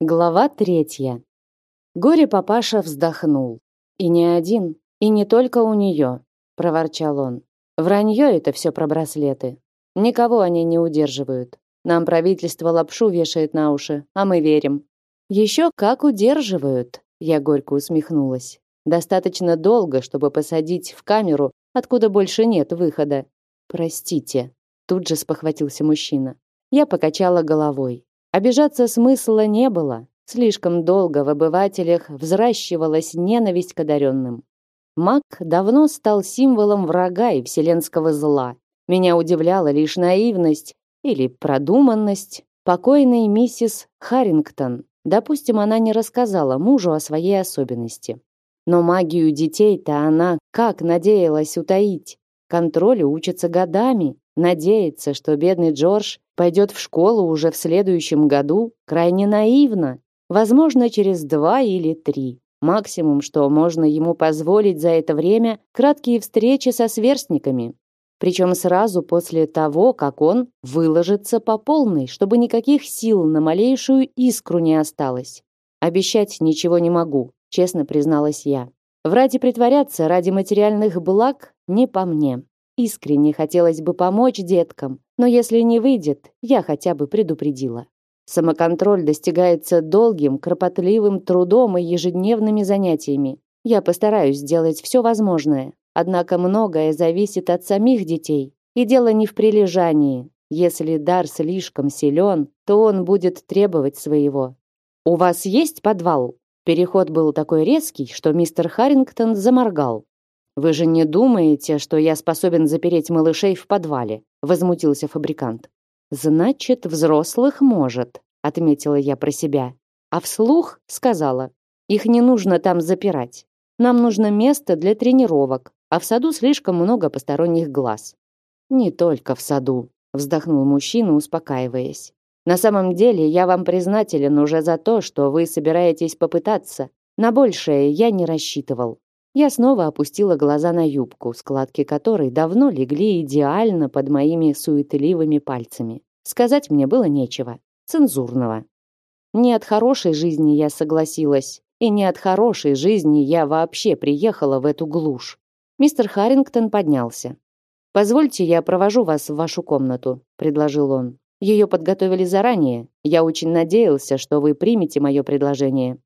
Глава третья. Горе-папаша вздохнул. И не один, и не только у нее, проворчал он. Вранье это все про браслеты. Никого они не удерживают. Нам правительство лапшу вешает на уши, а мы верим. Еще как удерживают, я горько усмехнулась. Достаточно долго, чтобы посадить в камеру, откуда больше нет выхода. Простите, тут же спохватился мужчина. Я покачала головой. Обижаться смысла не было. Слишком долго в обывателях взращивалась ненависть к одаренным. Маг давно стал символом врага и вселенского зла. Меня удивляла лишь наивность или продуманность покойной миссис Харрингтон. Допустим, она не рассказала мужу о своей особенности. Но магию детей-то она как надеялась утаить. Контролю учатся годами. Надеяться, что бедный Джордж пойдет в школу уже в следующем году, крайне наивно. Возможно, через два или три. Максимум, что можно ему позволить за это время, краткие встречи со сверстниками. Причем сразу после того, как он выложится по полной, чтобы никаких сил на малейшую искру не осталось. Обещать ничего не могу, честно призналась я. Врать и притворяться ради материальных благ не по мне. Искренне хотелось бы помочь деткам, но если не выйдет, я хотя бы предупредила. Самоконтроль достигается долгим, кропотливым трудом и ежедневными занятиями. Я постараюсь сделать все возможное. Однако многое зависит от самих детей. И дело не в прилежании. Если дар слишком силен, то он будет требовать своего. «У вас есть подвал?» Переход был такой резкий, что мистер Харрингтон заморгал. Вы же не думаете, что я способен запереть малышей в подвале? возмутился фабрикант. Значит, взрослых может, отметила я про себя. А вслух сказала: их не нужно там запирать. Нам нужно место для тренировок, а в саду слишком много посторонних глаз. Не только в саду, вздохнул мужчина, успокаиваясь. На самом деле, я вам признателен уже за то, что вы собираетесь попытаться. На большее я не рассчитывал. Я снова опустила глаза на юбку, складки которой давно легли идеально под моими суетливыми пальцами. Сказать мне было нечего. Цензурного. Не от хорошей жизни я согласилась, и не от хорошей жизни я вообще приехала в эту глушь. Мистер Харрингтон поднялся. «Позвольте, я провожу вас в вашу комнату», — предложил он. «Ее подготовили заранее. Я очень надеялся, что вы примете мое предложение».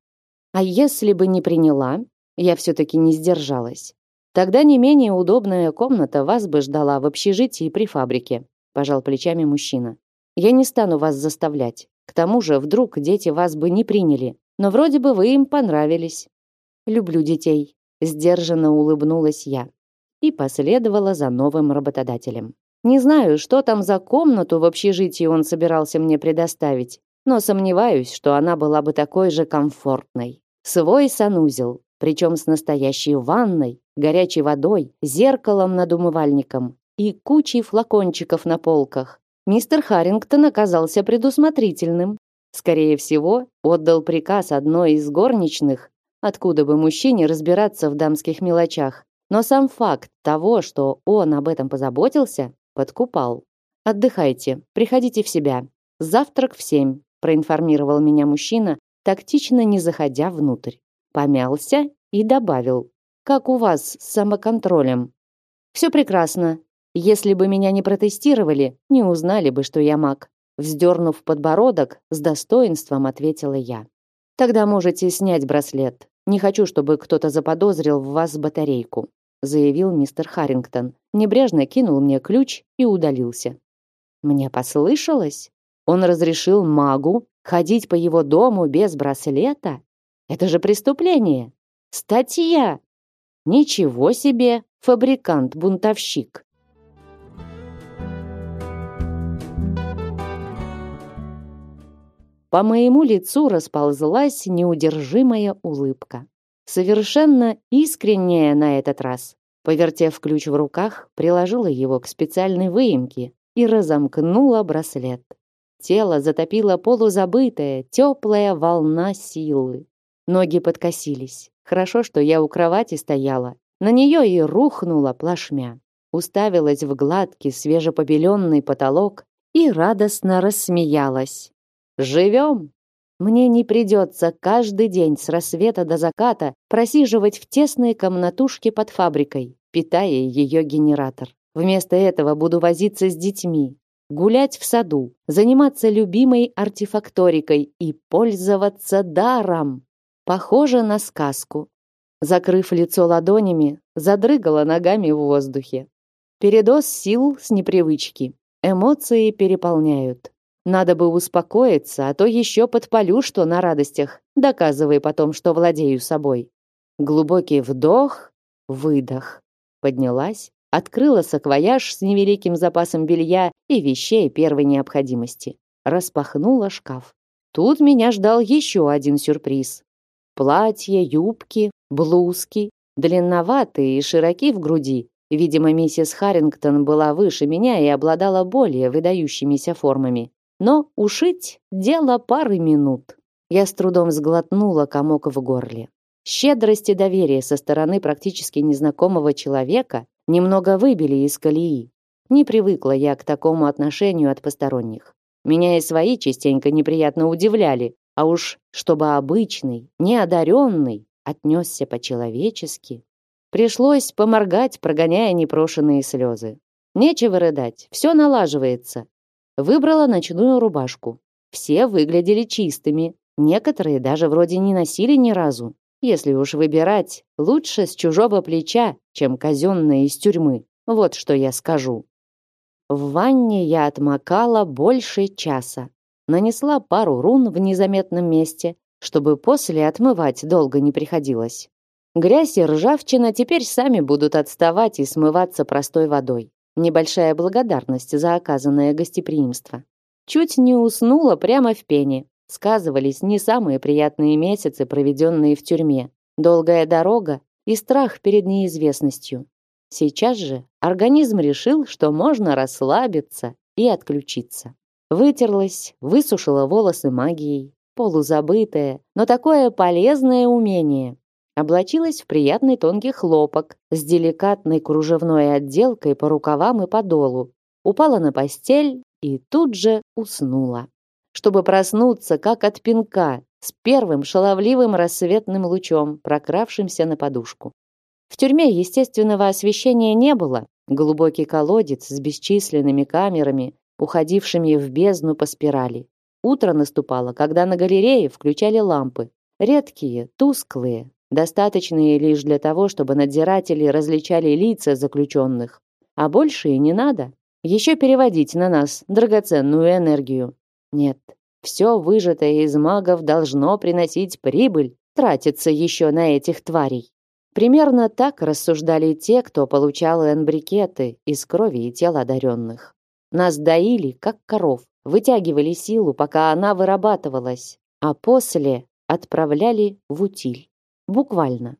«А если бы не приняла?» Я все-таки не сдержалась. Тогда не менее удобная комната вас бы ждала в общежитии при фабрике, пожал плечами мужчина. Я не стану вас заставлять. К тому же, вдруг дети вас бы не приняли, но вроде бы вы им понравились. Люблю детей, сдержанно улыбнулась я и последовала за новым работодателем. Не знаю, что там за комнату в общежитии он собирался мне предоставить, но сомневаюсь, что она была бы такой же комфортной. Свой санузел, причем с настоящей ванной, горячей водой, зеркалом над умывальником и кучей флакончиков на полках. Мистер Харрингтон оказался предусмотрительным. Скорее всего, отдал приказ одной из горничных, откуда бы мужчине разбираться в дамских мелочах. Но сам факт того, что он об этом позаботился, подкупал. «Отдыхайте, приходите в себя. Завтрак в семь», проинформировал меня мужчина, тактично не заходя внутрь помялся и добавил. «Как у вас с самоконтролем?» «Все прекрасно. Если бы меня не протестировали, не узнали бы, что я маг». Вздернув подбородок, с достоинством ответила я. «Тогда можете снять браслет. Не хочу, чтобы кто-то заподозрил в вас батарейку», заявил мистер Харрингтон. Небрежно кинул мне ключ и удалился. Мне послышалось? Он разрешил магу ходить по его дому без браслета? Это же преступление. Статья. Ничего себе, фабрикант-бунтовщик. По моему лицу расползлась неудержимая улыбка. Совершенно искренняя на этот раз. Повертев ключ в руках, приложила его к специальной выемке и разомкнула браслет. Тело затопило полузабытая, теплая волна силы. Ноги подкосились. Хорошо, что я у кровати стояла. На нее и рухнула плашмя. Уставилась в гладкий, свежепобеленный потолок и радостно рассмеялась. «Живем!» Мне не придется каждый день с рассвета до заката просиживать в тесной комнатушке под фабрикой, питая ее генератор. Вместо этого буду возиться с детьми, гулять в саду, заниматься любимой артефакторикой и пользоваться даром. Похоже на сказку. Закрыв лицо ладонями, задрыгала ногами в воздухе. Передоз сил с непривычки. Эмоции переполняют. Надо бы успокоиться, а то еще подпалю что на радостях, доказывая потом, что владею собой. Глубокий вдох, выдох. Поднялась, открыла саквояж с невеликим запасом белья и вещей первой необходимости. Распахнула шкаф. Тут меня ждал еще один сюрприз. Платья, юбки, блузки, длинноватые и широки в груди. Видимо, миссис Харрингтон была выше меня и обладала более выдающимися формами. Но ушить – дело пары минут. Я с трудом сглотнула комок в горле. Щедрость и доверие со стороны практически незнакомого человека немного выбили из колеи. Не привыкла я к такому отношению от посторонних. Меня и свои частенько неприятно удивляли, а уж чтобы обычный, неодаренный, отнесся по-человечески. Пришлось поморгать, прогоняя непрошенные слезы. Нечего рыдать, все налаживается. Выбрала ночную рубашку. Все выглядели чистыми, некоторые даже вроде не носили ни разу. Если уж выбирать, лучше с чужого плеча, чем казенное из тюрьмы. Вот что я скажу. В ванне я отмокала больше часа. Нанесла пару рун в незаметном месте, чтобы после отмывать долго не приходилось. Грязь и ржавчина теперь сами будут отставать и смываться простой водой. Небольшая благодарность за оказанное гостеприимство. Чуть не уснула прямо в пене, сказывались не самые приятные месяцы, проведенные в тюрьме, долгая дорога и страх перед неизвестностью. Сейчас же организм решил, что можно расслабиться и отключиться. Вытерлась, высушила волосы магией, полузабытое, но такое полезное умение. Облачилась в приятный тонкий хлопок с деликатной кружевной отделкой по рукавам и подолу. Упала на постель и тут же уснула чтобы проснуться, как от пинка, с первым шаловливым рассветным лучом, прокравшимся на подушку. В тюрьме естественного освещения не было. Глубокий колодец с бесчисленными камерами, уходившими в бездну по спирали. Утро наступало, когда на галерее включали лампы. Редкие, тусклые, достаточные лишь для того, чтобы надзиратели различали лица заключенных. А больше и не надо. Еще переводить на нас драгоценную энергию. Нет, все выжатое из магов должно приносить прибыль, тратиться еще на этих тварей. Примерно так рассуждали те, кто получал энбрикеты из крови и тел одаренных. Нас доили, как коров, вытягивали силу, пока она вырабатывалась, а после отправляли в утиль. Буквально.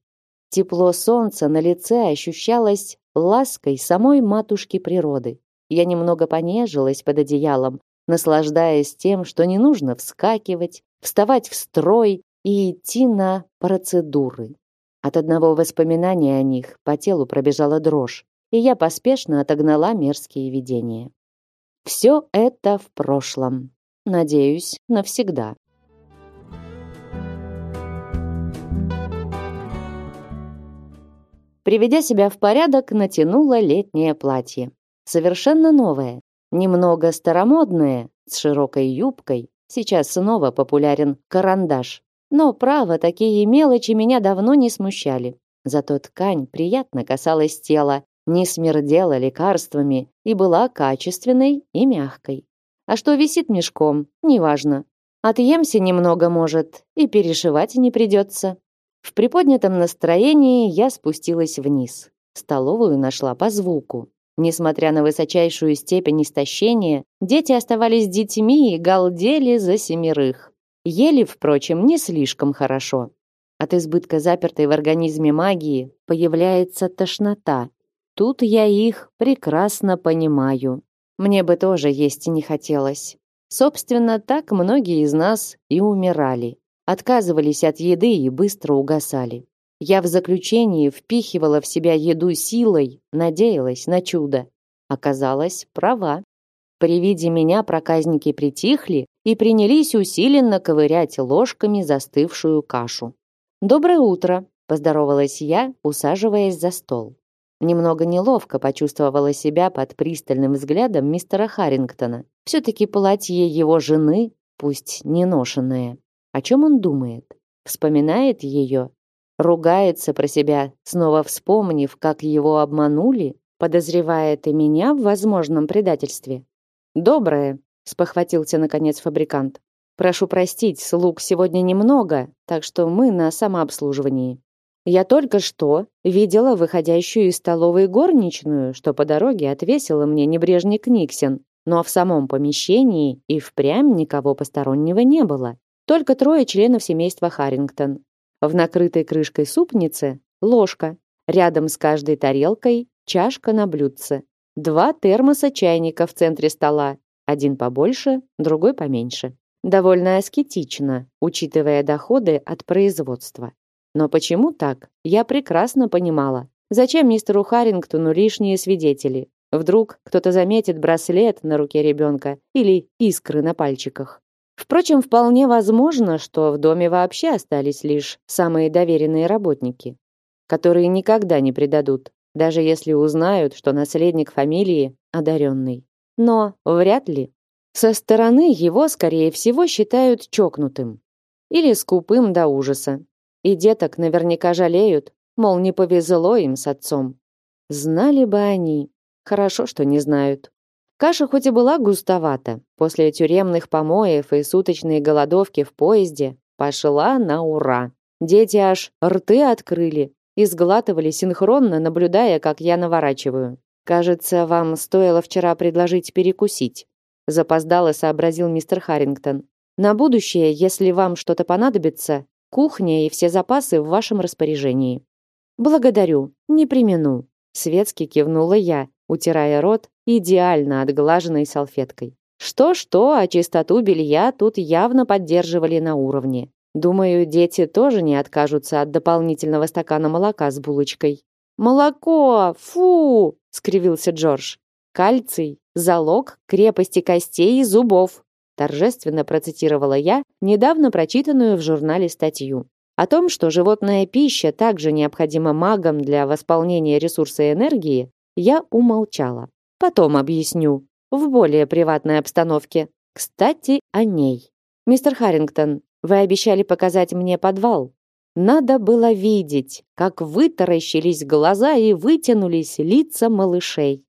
Тепло солнца на лице ощущалось лаской самой матушки природы. Я немного понежилась под одеялом, наслаждаясь тем, что не нужно вскакивать, вставать в строй и идти на процедуры. От одного воспоминания о них по телу пробежала дрожь, и я поспешно отогнала мерзкие видения. Все это в прошлом. Надеюсь, навсегда. Приведя себя в порядок, натянула летнее платье. Совершенно новое, Немного старомодное, с широкой юбкой. Сейчас снова популярен карандаш. Но, право, такие мелочи меня давно не смущали. Зато ткань приятно касалась тела, не смердела лекарствами и была качественной и мягкой. А что висит мешком, неважно. Отъемся немного, может, и перешивать не придется. В приподнятом настроении я спустилась вниз. Столовую нашла по звуку. Несмотря на высочайшую степень истощения, дети оставались детьми и галдели за семерых. Ели, впрочем, не слишком хорошо. От избытка запертой в организме магии появляется тошнота. Тут я их прекрасно понимаю. Мне бы тоже есть не хотелось. Собственно, так многие из нас и умирали. Отказывались от еды и быстро угасали. Я в заключении впихивала в себя еду силой, надеялась на чудо. Оказалось, права. При виде меня проказники притихли и принялись усиленно ковырять ложками застывшую кашу. «Доброе утро», – поздоровалась я, усаживаясь за стол. Немного неловко почувствовала себя под пристальным взглядом мистера Харрингтона. Все-таки платье его жены, пусть не ношенное. О чем он думает? Вспоминает ее? Ругается про себя, снова вспомнив, как его обманули? Подозревает и меня в возможном предательстве? «Доброе», — спохватился наконец фабрикант. «Прошу простить, слуг сегодня немного, так что мы на самообслуживании». Я только что видела выходящую из столовой горничную, что по дороге отвесила мне небрежник Никсен, но в самом помещении и впрямь никого постороннего не было. Только трое членов семейства Харрингтон. В накрытой крышкой супнице ложка, рядом с каждой тарелкой чашка на блюдце. Два термоса чайника в центре стола, один побольше, другой поменьше. Довольно аскетично, учитывая доходы от производства. Но почему так, я прекрасно понимала. Зачем мистеру Харрингтону лишние свидетели? Вдруг кто-то заметит браслет на руке ребенка или искры на пальчиках. Впрочем, вполне возможно, что в доме вообще остались лишь самые доверенные работники, которые никогда не предадут, даже если узнают, что наследник фамилии одаренный. Но вряд ли. Со стороны его, скорее всего, считают чокнутым или скупым до ужаса, и деток наверняка жалеют, мол, не повезло им с отцом. Знали бы они. Хорошо, что не знают. Каша хоть и была густовата, после тюремных помоев и суточной голодовки в поезде, пошла на ура. Дети аж рты открыли и сглатывали синхронно, наблюдая, как я наворачиваю. «Кажется, вам стоило вчера предложить перекусить», запоздало сообразил мистер Харрингтон. «На будущее, если вам что-то понадобится, Кухня и все запасы в вашем распоряжении. Благодарю, не примену. Светски кивнула я, утирая рот идеально отглаженной салфеткой. Что-что, а чистоту белья тут явно поддерживали на уровне. Думаю, дети тоже не откажутся от дополнительного стакана молока с булочкой. «Молоко! Фу!» — скривился Джордж. «Кальций — залог крепости костей и зубов торжественно процитировала я недавно прочитанную в журнале статью. О том, что животная пища также необходима магам для восполнения ресурса энергии, я умолчала. Потом объясню, в более приватной обстановке. Кстати, о ней. Мистер Харрингтон, вы обещали показать мне подвал. Надо было видеть, как вытаращились глаза и вытянулись лица малышей.